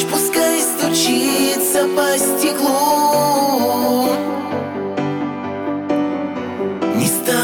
Дождь пускай стучится по стеклу. Не станет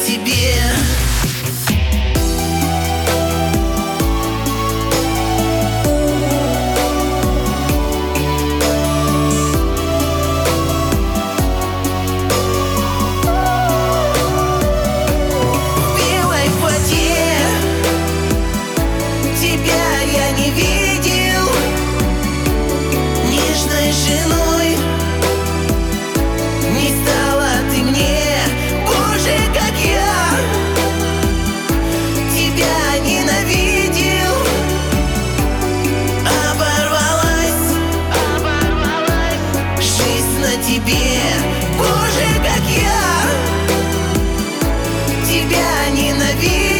тебе. you.